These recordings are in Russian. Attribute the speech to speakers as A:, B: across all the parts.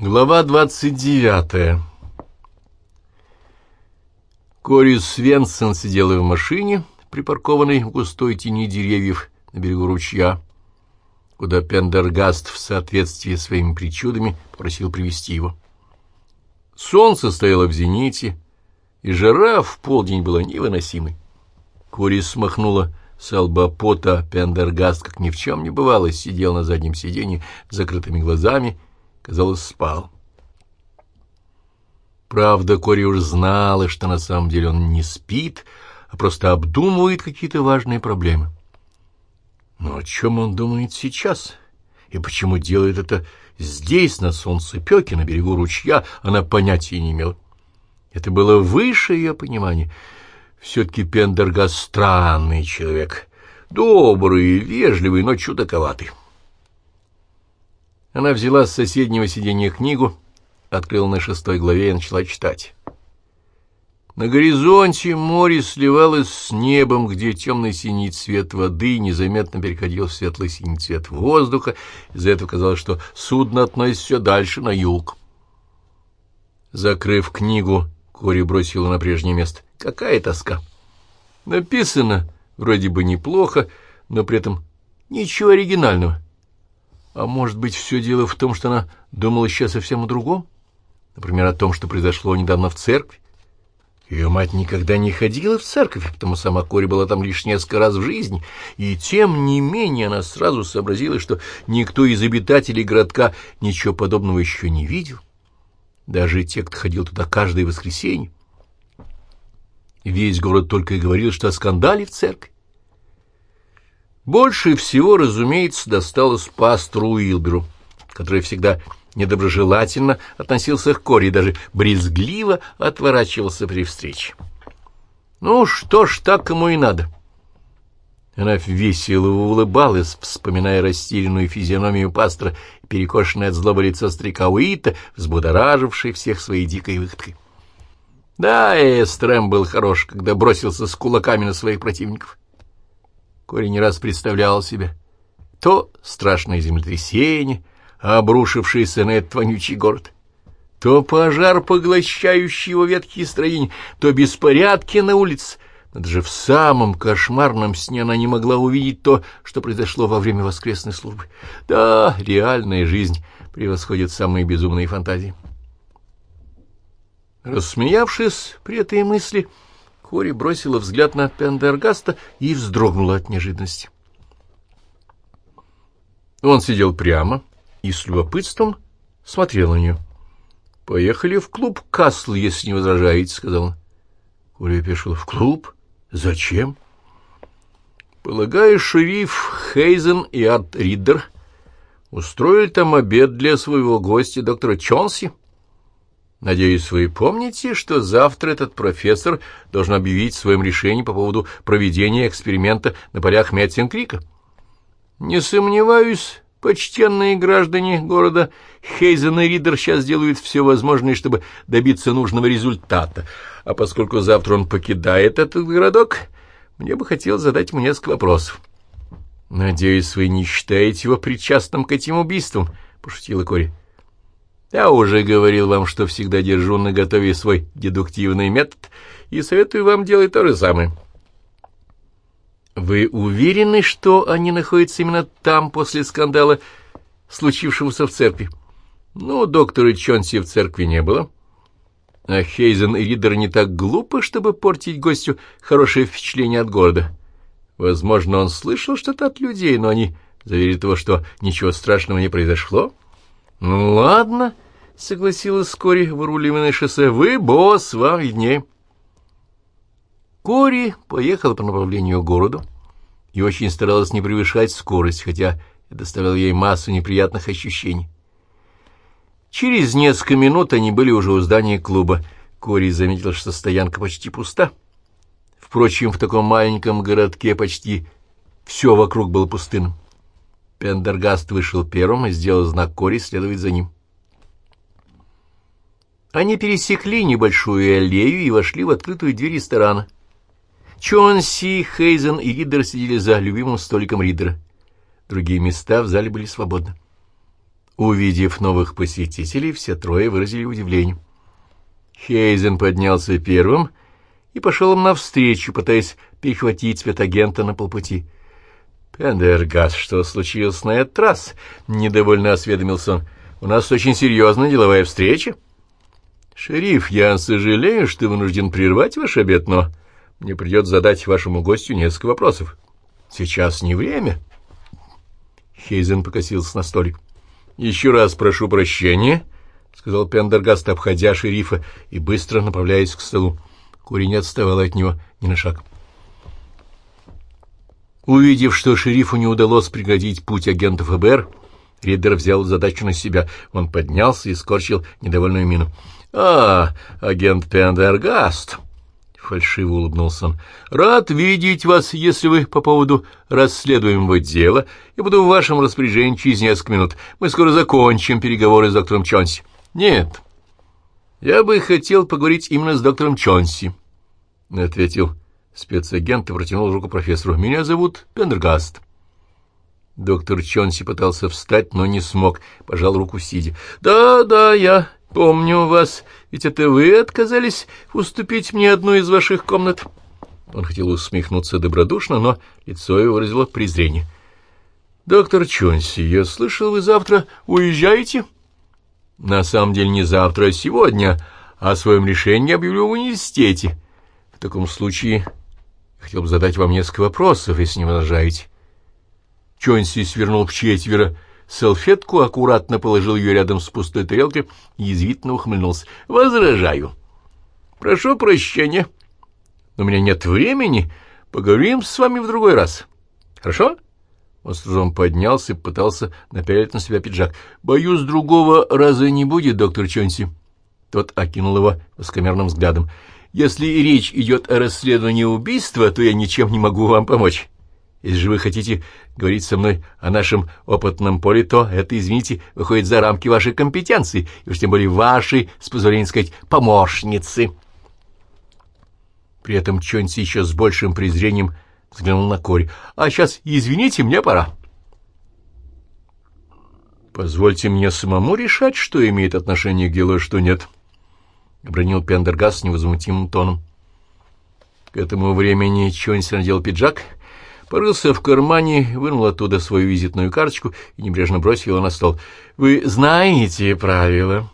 A: Глава двадцать девятая Кори Свенсон сидела в машине, припаркованной в густой тени деревьев на берегу ручья, куда Пендергаст в соответствии с своими причудами попросил привести его. Солнце стояло в зените, и жара в полдень была невыносимой. Кори смахнула с лба пота, Пендергаст, как ни в чем не бывало, сидел на заднем сиденье с закрытыми глазами, казалось, спал. Правда, Кори уж знала, что на самом деле он не спит, а просто обдумывает какие-то важные проблемы. Но о чем он думает сейчас? И почему делает это здесь, на солнцепеке, на берегу ручья, она понятия не имела. Это было выше ее понимания. Все-таки Пендергаст странный человек, добрый, вежливый, но чудаковатый. Она взяла с соседнего сиденья книгу, открыла на шестой главе и начала читать. На горизонте море сливалось с небом, где темный синий цвет воды незаметно переходил в светлый синий цвет воздуха. Из-за этого казалось, что судно относится все дальше на юг. Закрыв книгу, Кори бросила на прежнее место. Какая тоска! Написано вроде бы неплохо, но при этом ничего оригинального. А может быть, все дело в том, что она думала сейчас совсем о другом? Например, о том, что произошло недавно в церкви? Ее мать никогда не ходила в церковь, потому сама Кори была там лишь несколько раз в жизни, и тем не менее она сразу сообразила, что никто из обитателей городка ничего подобного еще не видел. Даже те, кто ходил туда каждое воскресенье. Весь город только и говорил, что о скандале в церкви. Больше всего, разумеется, досталось пастору Уилберу, который всегда недоброжелательно относился к Кори, даже брезгливо отворачивался при встрече. Ну что ж, так ему и надо. Она весело улыбалась, вспоминая растерянную физиономию пастора, перекошенное от злобы лицо старика Уита, взбудораживший всех своей дикой выходкой. Да, Эстрем был хорош, когда бросился с кулаками на своих противников. Кори не раз представлял себе то страшное землетрясение, обрушившийся на этот вонючий город. То пожар, поглощающий его ветхие строения, то беспорядки на улице. Даже в самом кошмарном сне она не могла увидеть то, что произошло во время воскресной службы. Да, реальная жизнь превосходит самые безумные фантазии. Рассмеявшись при этой мысли, Кори бросила взгляд на Пендергаста и вздрогнула от неожиданности. Он сидел прямо, и с любопытством смотрел на нее. — Поехали в клуб Касл, если не возражаете, — сказал он. Коля пишет: В клуб? Зачем? — Полагаю, шериф Хейзен и Арт Риддер устроили там обед для своего гостя, доктора Чонси. Надеюсь, вы помните, что завтра этот профессор должен объявить своем решении по поводу проведения эксперимента на полях Мэтсинг-Крика. — Не сомневаюсь, Почтенные граждане города Хейзен и Ридер сейчас делают все возможное, чтобы добиться нужного результата. А поскольку завтра он покидает этот городок, мне бы хотелось задать ему несколько вопросов. — Надеюсь, вы не считаете его причастным к этим убийствам? — пошутила Кори. — Я уже говорил вам, что всегда держу на готове свой дедуктивный метод, и советую вам делать то же самое. — вы уверены, что они находятся именно там после скандала, случившегося в церкви? Ну, доктора Чонси в церкви не было. А Хейзен и Ридер не так глупы, чтобы портить гостю хорошее впечатление от города. Возможно, он слышал что-то от людей, но они заверят его, что ничего страшного не произошло. Ну, ладно, — согласилась Кори, выруливая на шоссе. — Вы босс, вам виднее. Кори поехала по направлению к городу и очень старалась не превышать скорость, хотя это ей массу неприятных ощущений. Через несколько минут они были уже у здания клуба. Кори заметил, что стоянка почти пуста. Впрочем, в таком маленьком городке почти все вокруг было пустынным. Пендергаст вышел первым и сделал знак Кори следовать за ним. Они пересекли небольшую аллею и вошли в открытую дверь ресторана — Чонси, Хейзен и Ридер сидели за любимым столиком Ридера. Другие места в зале были свободны. Увидев новых посетителей, все трое выразили удивление. Хейзен поднялся первым и пошел им навстречу, пытаясь перехватить спецагента на полпути. «Пендергас, что случилось на этот раз?» — недовольно осведомился он. «У нас очень серьезная деловая встреча». «Шериф, я сожалею, что вынужден прервать ваш обед, но мне придется задать вашему гостю несколько вопросов. Сейчас не время». Хейзен покосился на столик. «Еще раз прошу прощения», — сказал Пендергаст, обходя шерифа и быстро направляясь к столу. Кури не отставал от него ни на шаг. Увидев, что шерифу не удалось преградить путь агентов ФБР, Риддер взял задачу на себя. Он поднялся и скорчил недовольную мину. — А, агент Пендергаст! — фальшиво улыбнулся он. — Рад видеть вас, если вы по поводу расследуемого дела. Я буду в вашем распоряжении через несколько минут. Мы скоро закончим переговоры с доктором Чонси. — Нет. Я бы хотел поговорить именно с доктором Чонси, — ответил Спецагент протянул руку профессору. «Меня зовут Пендергаст». Доктор Чонси пытался встать, но не смог, пожал руку сидя. «Да, да, я помню вас, ведь это вы отказались уступить мне одну из ваших комнат». Он хотел усмехнуться добродушно, но лицо его выразило презрение. «Доктор Чонси, я слышал, вы завтра уезжаете?» «На самом деле не завтра, а сегодня. О своем решении объявлю в университете. В таком случае Хотел бы задать вам несколько вопросов, если не возражаете. Чонси свернул в четверо салфетку, аккуратно положил ее рядом с пустой тарелкой и язвительно ухмыльнулся. «Возражаю. Прошу прощения, но у меня нет времени. Поговорим с вами в другой раз. Хорошо?» Он с трудом поднялся и пытался напялить на себя пиджак. «Боюсь, другого раза не будет, доктор Чонси». Тот окинул его воскомерным взглядом. Если речь идет о расследовании убийства, то я ничем не могу вам помочь. Если же вы хотите говорить со мной о нашем опытном поле, то это, извините, выходит за рамки вашей компетенции, и уж тем более вашей, с позволения сказать, помощницы. При этом Чонси еще с большим презрением взглянул на Кори. «А сейчас, извините, мне пора». «Позвольте мне самому решать, что имеет отношение к делу, а что нет». — обронил Пендергас невозмутимым тоном. К этому времени Чонси надел пиджак, порылся в кармане, вынул оттуда свою визитную карточку и небрежно бросил ее на стол. «Вы знаете правила.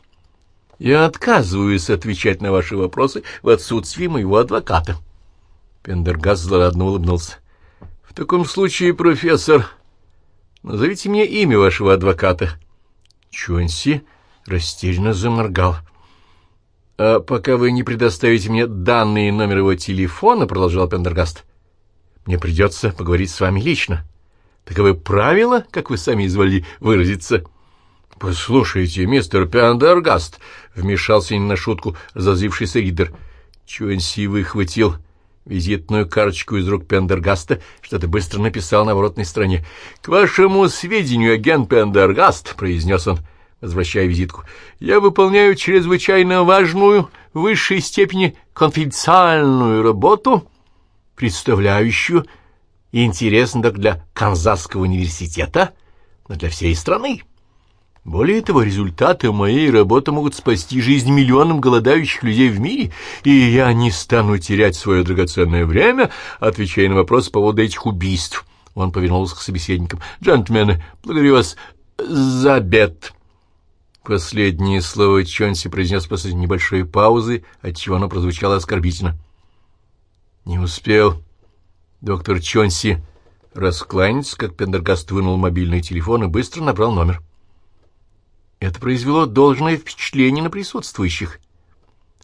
A: Я отказываюсь отвечать на ваши вопросы в отсутствии моего адвоката». Пендергас злорадно улыбнулся. «В таком случае, профессор, назовите мне имя вашего адвоката». Чонси растерянно заморгал. «А пока вы не предоставите мне данные и номер его телефона, — продолжал Пендергаст, — мне придется поговорить с вами лично. Таковы правила, как вы сами изволили выразиться». «Послушайте, мистер Пендергаст!» — вмешался не на шутку разозлившийся Ридер. Чуэнси выхватил визитную карточку из рук Пендергаста, что-то быстро написал на воротной стороне. «К вашему сведению, агент Пендергаст!» — произнес он — возвращая визитку, — я выполняю чрезвычайно важную, в высшей степени конфиденциальную работу, представляющую интерес не только для Канзасского университета, но для всей страны. Более того, результаты моей работы могут спасти жизнь миллионам голодающих людей в мире, и я не стану терять свое драгоценное время, отвечая на вопрос по поводу этих убийств. Он повернулся к собеседникам. «Джентльмены, благодарю вас за обед». Последнее слово Чонси произнес после небольшой паузы, отчего оно прозвучало оскорбительно. Не успел доктор Чонси раскланяться, как Пендергаст вынул мобильный телефон и быстро набрал номер. Это произвело должное впечатление на присутствующих.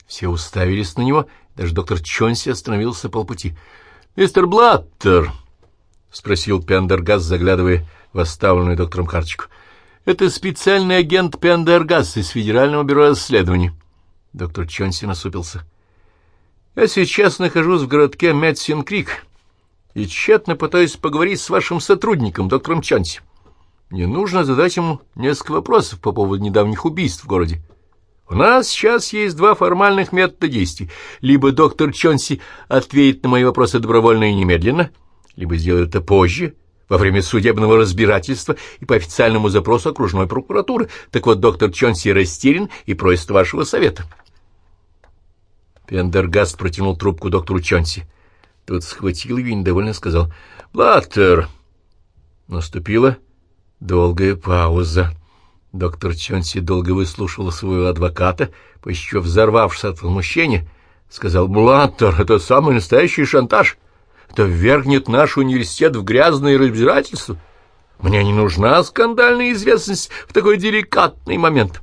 A: Все уставились на него, даже доктор Чонси остановился полпути. — Мистер Блаттер! — спросил Пендергаст, заглядывая в оставленную доктором карточку. — это специальный агент Пендергас из Федерального бюро расследований. Доктор Чонси насупился. Я сейчас нахожусь в городке Мэтсин-Крик и тщетно пытаюсь поговорить с вашим сотрудником, доктором Чонси. Мне нужно задать ему несколько вопросов по поводу недавних убийств в городе. У нас сейчас есть два формальных метода действий. Либо доктор Чонси ответит на мои вопросы добровольно и немедленно, либо сделает это позже, во время судебного разбирательства и по официальному запросу окружной прокуратуры. Так вот, доктор Чонси растерян и просит вашего совета. Пендергаст протянул трубку доктору Чонси. Тот схватил ее и недовольно сказал «Блаттер». Наступила долгая пауза. Доктор Чонси долго выслушивал своего адвоката, почти взорвавшись от возмущения, сказал «Блаттер, это самый настоящий шантаж». Это ввергнет наш университет в грязное разбирательство. Мне не нужна скандальная известность в такой деликатный момент.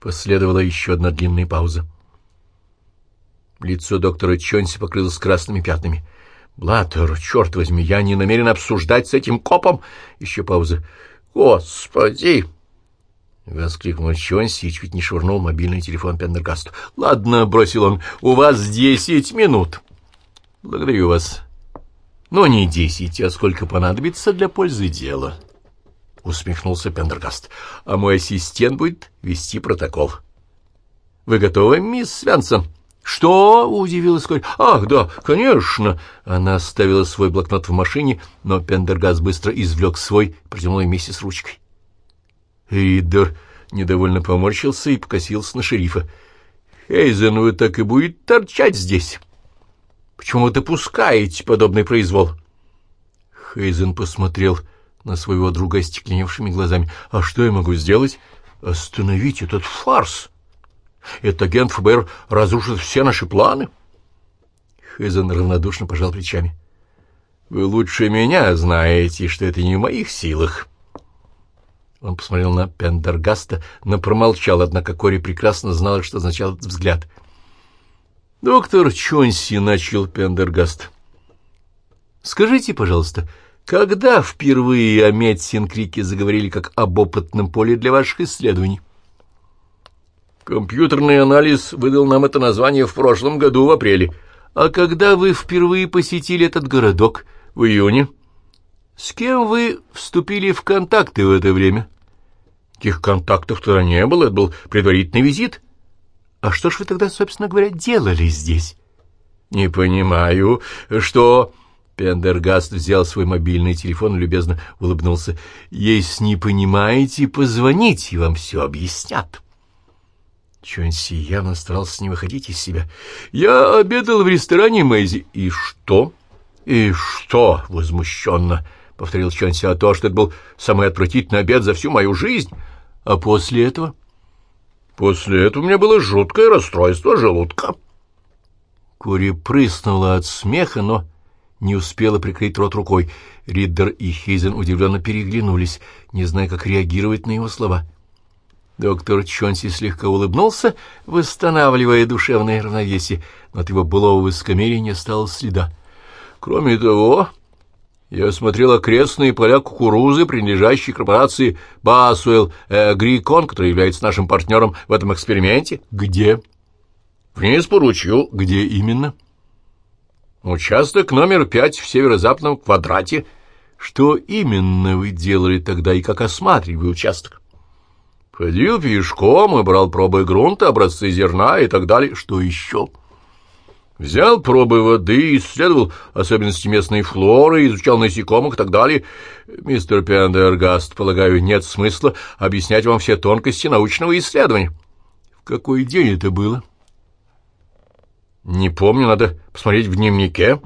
A: Последовала еще одна длинная пауза. Лицо доктора Чонси покрылось красными пятнами. «Блаттер, черт возьми, я не намерен обсуждать с этим копом!» Еще пауза. «Господи!» — воскликнул Чонси и чуть не швырнул мобильный телефон Пендергасту. «Ладно», — бросил он, — «у вас десять минут». Благодарю вас. Но не десять, а сколько понадобится для пользы дела. Усмехнулся Пендергаст. А мой ассистент будет вести протокол. Вы готовы, мисс Свянсон? «Что?» — удивилась Корь. «Ах, да, конечно!» Она оставила свой блокнот в машине, но Пендергаст быстро извлек свой, протянул ей миссис ручкой. Риддер недовольно поморщился и покосился на шерифа. «Хейзен, вы так и будет торчать здесь!» Почему вы допускаете подобный произвол? Хейзен посмотрел на своего друга остекленевшими глазами. А что я могу сделать? Остановить этот фарс. Этот агент ФБР разрушит все наши планы. Хейзен равнодушно пожал плечами. Вы лучше меня знаете, что это не в моих силах. Он посмотрел на Пендергаста, но промолчал, однако Кори прекрасно знала, что означал этот взгляд — Доктор Чонси начал Пендергаст. Скажите, пожалуйста, когда впервые о Метсинкрике заговорили как об опытном поле для ваших исследований? Компьютерный анализ выдал нам это название в прошлом году в апреле. А когда вы впервые посетили этот городок? В июне. С кем вы вступили в контакты в это время? Таких контактов тогда не было, это был предварительный визит. А что ж вы тогда, собственно говоря, делали здесь? Не понимаю, что... Пендергаст взял свой мобильный телефон и любезно улыбнулся. «Если не понимаете, позвоните, и вам все объяснят». Чонси явно старался не выходить из себя. «Я обедал в ресторане Мэйзи». «И что?» «И что?» — возмущенно повторил Чонси. «А то, что это был самый отвратительный обед за всю мою жизнь. А после этого?» После этого у меня было жуткое расстройство желудка. Кури прыснула от смеха, но не успела прикрыть рот рукой. Риддер и Хейзен удивленно переглянулись, не зная, как реагировать на его слова. Доктор Чонси слегка улыбнулся, восстанавливая душевное равновесие, но от его былого высокомерия не стало следа. Кроме того, я осмотрел окрестные поля кукурузы, принадлежащие корпорации Басуэлл Грикон, которая является нашим партнером в этом эксперименте. Где? Вниз по ручью. Где именно? Участок номер пять в северо-западном квадрате. Что именно вы делали тогда и как осматривали участок? Ходил пешком и брал пробы грунта, образцы зерна и так далее. Что еще? — Взял пробы воды, исследовал особенности местной флоры, изучал насекомых и так далее. Мистер Пендергаст, полагаю, нет смысла объяснять вам все тонкости научного исследования. В какой день это было? Не помню, надо посмотреть в дневнике.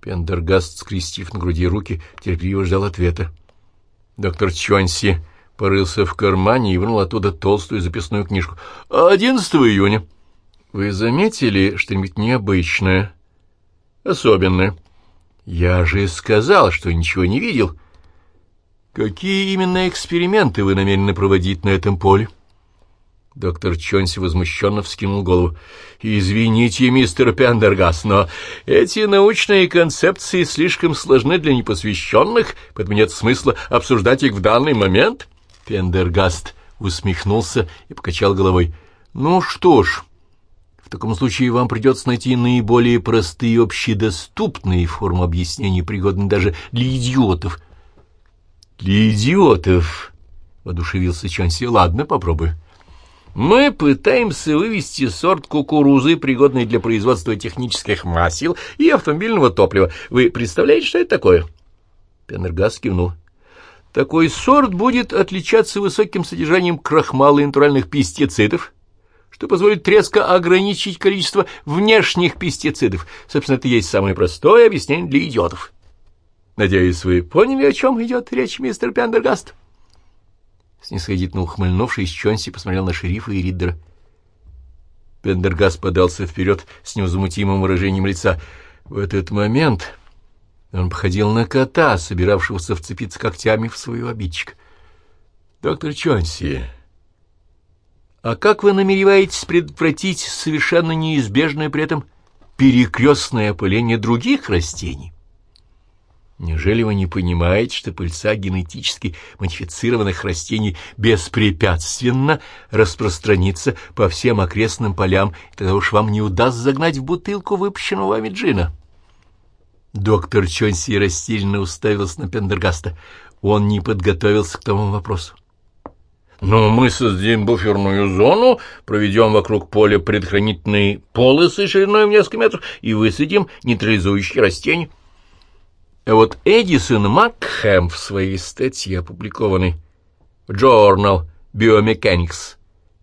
A: Пендергаст, скрестив на груди руки, терпеливо ждал ответа. Доктор Чонси порылся в кармане и вынул оттуда толстую записную книжку. «11 июня». Вы заметили что-нибудь необычное, особенное? Я же сказал, что ничего не видел. Какие именно эксперименты вы намерены проводить на этом поле? Доктор Чонси возмущенно вскинул голову. «Извините, мистер Пендергас, но эти научные концепции слишком сложны для непосвященных, поэтому нет смысла обсуждать их в данный момент». Пендергаст усмехнулся и покачал головой. «Ну что ж...» Таком случае вам придется найти наиболее простые и общедоступные формы объяснений, пригодные даже для идиотов. — Для идиотов? — воодушевился Чонси. — Ладно, попробую. Мы пытаемся вывести сорт кукурузы, пригодный для производства технических масел и автомобильного топлива. Вы представляете, что это такое? Пендергаст кивнул. Такой сорт будет отличаться высоким содержанием крахмала и натуральных пестицидов, что позволит резко ограничить количество внешних пестицидов. Собственно, это есть самое простое объяснение для идиотов. Надеюсь, вы поняли, о чем идет речь, мистер Пендергаст? Снисходительно ухмыльнувшись, Чонси посмотрел на шерифа и Риддера. Пендергаст подался вперед с невозмутимым выражением лица. В этот момент он походил на кота, собиравшегося вцепиться когтями в своего обидчика. — Доктор Чонси, а как вы намереваетесь предотвратить совершенно неизбежное при этом перекрестное опыление других растений? Неужели вы не понимаете, что пыльца генетически модифицированных растений беспрепятственно распространится по всем окрестным полям, и тогда уж вам не удастся загнать в бутылку выпущенного вами джина? Доктор Чонси растерянно уставился на Пендергаста. Он не подготовился к тому вопросу. Но мы создадим буферную зону, проведем вокруг поля предохранительные полосы шириной в несколько метров и высадим нейтрализующие растения. А вот Эдисон Макхэм в своей статье, опубликованной в Journal Biomechanics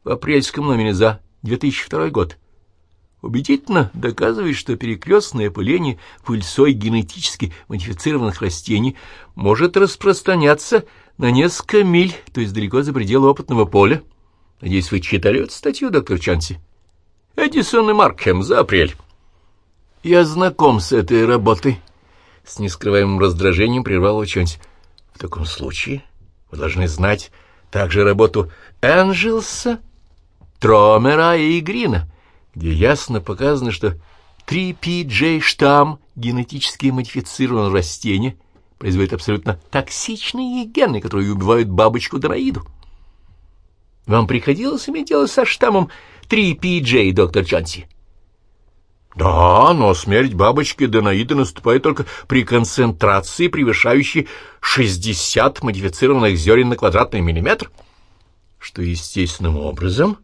A: в апрельском номере за 2002 год, убедительно доказывает, что перекрестное опыление пыльцой генетически модифицированных растений может распространяться на несколько миль, то есть далеко за пределы опытного поля. Надеюсь, вы читали эту статью, доктор Чанси? Эдисон и Маркхэм за апрель. Я знаком с этой работой. С нескрываемым раздражением прервал Чанси. В таком случае вы должны знать также работу Энджелса, Тромера и Грина, где ясно показано, что 3PJ штамм генетически модифицированного растения — производит абсолютно токсичные гены, которые убивают бабочку-дроиду. Вам приходилось иметь дело со штаммом 3PJ, доктор Чанси? Да, но смерть бабочки-донаида наступает только при концентрации, превышающей 60 модифицированных зерен на квадратный миллиметр, что естественным образом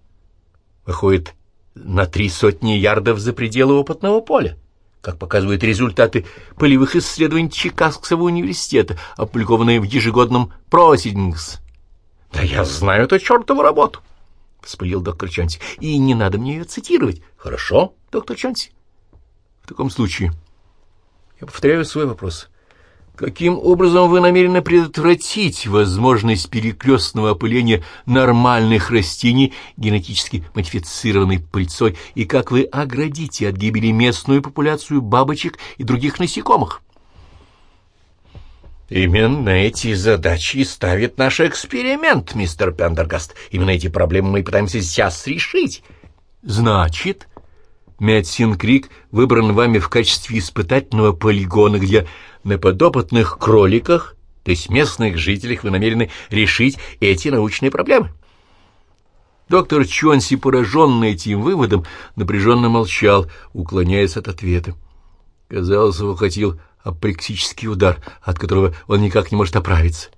A: выходит на три сотни ярдов за пределы опытного поля как показывают результаты полевых исследований Чикагского университета, опубликованные в ежегодном «Просидингс». — Да я знаю эту чертову работу! — вспылил доктор Чанси. — И не надо мне ее цитировать. — Хорошо, доктор Чанси. — В таком случае я повторяю свой вопрос. Каким образом вы намерены предотвратить возможность перекрестного опыления нормальных растений генетически модифицированной пыльцой, и как вы оградите от гибели местную популяцию бабочек и других насекомых? Именно эти задачи ставит наш эксперимент, мистер Пендергаст. Именно эти проблемы мы пытаемся сейчас решить. Значит, Медсин Крик выбран вами в качестве испытательного полигона, где на подопытных кроликах, то есть местных жителях, вы намерены решить эти научные проблемы. Доктор Чонси, пораженный этим выводом, напряженно молчал, уклоняясь от ответа. Казалось, его хотел апплексический удар, от которого он никак не может оправиться.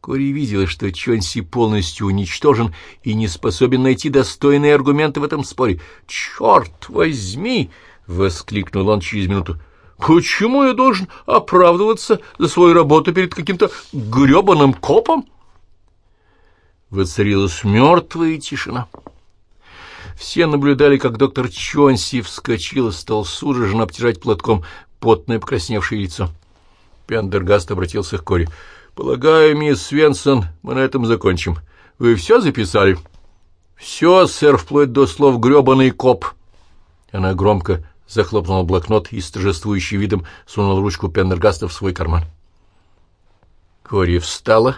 A: Кори видела, что Чонси полностью уничтожен и не способен найти достойные аргументы в этом споре. «Черт возьми!» — воскликнул он через минуту. «Почему я должен оправдываться за свою работу перед каким-то гребаным копом?» Воцарилась мертвая тишина. Все наблюдали, как доктор Чонси вскочил и стал судорожно обтирать платком потное покрасневшее лицо. Пендергаст обратился к Кори. «Полагаю, мисс Свенсон, мы на этом закончим. Вы все записали?» «Все, сэр, вплоть до слов гребаный коп». Она громко захлопнула блокнот и с торжествующим видом сунула ручку Пендергаста в свой карман. Кори встала,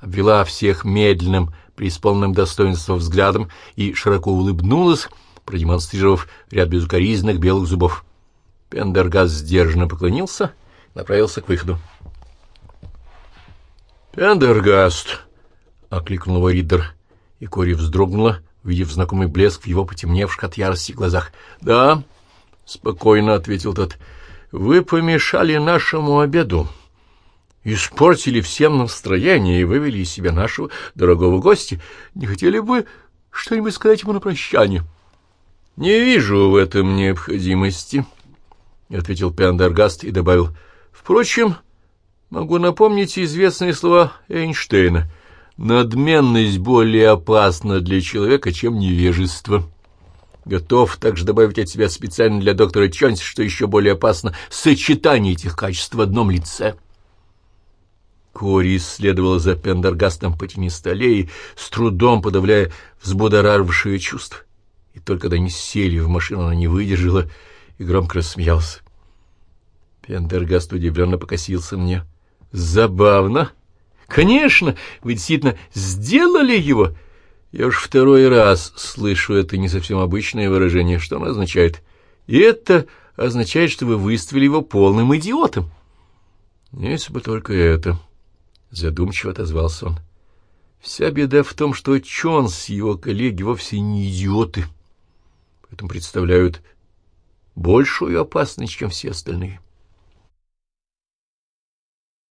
A: обвела всех медленным, преисполненным достоинством взглядом и широко улыбнулась, продемонстрировав ряд безукоризненных белых зубов. Пендергаст сдержанно поклонился направился к выходу. «Пендергаст!» — окликнул его Риддер, и Кори вздрогнула, увидев знакомый блеск в его потемневших от ярости глазах. «Да, — спокойно ответил тот. — Вы помешали нашему обеду, испортили всем настроение и вывели из себя нашего дорогого гостя. Не хотели бы что-нибудь сказать ему на прощание? — Не вижу в этом необходимости, — ответил Пендергаст и добавил. — Впрочем, Могу напомнить известные слова Эйнштейна. «Надменность более опасна для человека, чем невежество». Готов также добавить от себя специально для доктора Чонси, что еще более опасно — сочетание этих качеств в одном лице. Кори исследовала за Пендергастом по тенистой аллее, с трудом подавляя взбудоражившие чувства. И только когда они сели в машину, она не выдержала и громко рассмеялся. Пендергаст удивленно покосился мне. «Забавно! Конечно, вы действительно сделали его!» Я уж второй раз слышу это не совсем обычное выражение. Что оно означает? И это означает, что вы выставили его полным идиотом. Если бы только это... Задумчиво отозвался он. Вся беда в том, что Чонс и его коллеги вовсе не идиоты, поэтому представляют большую опасность, чем все остальные.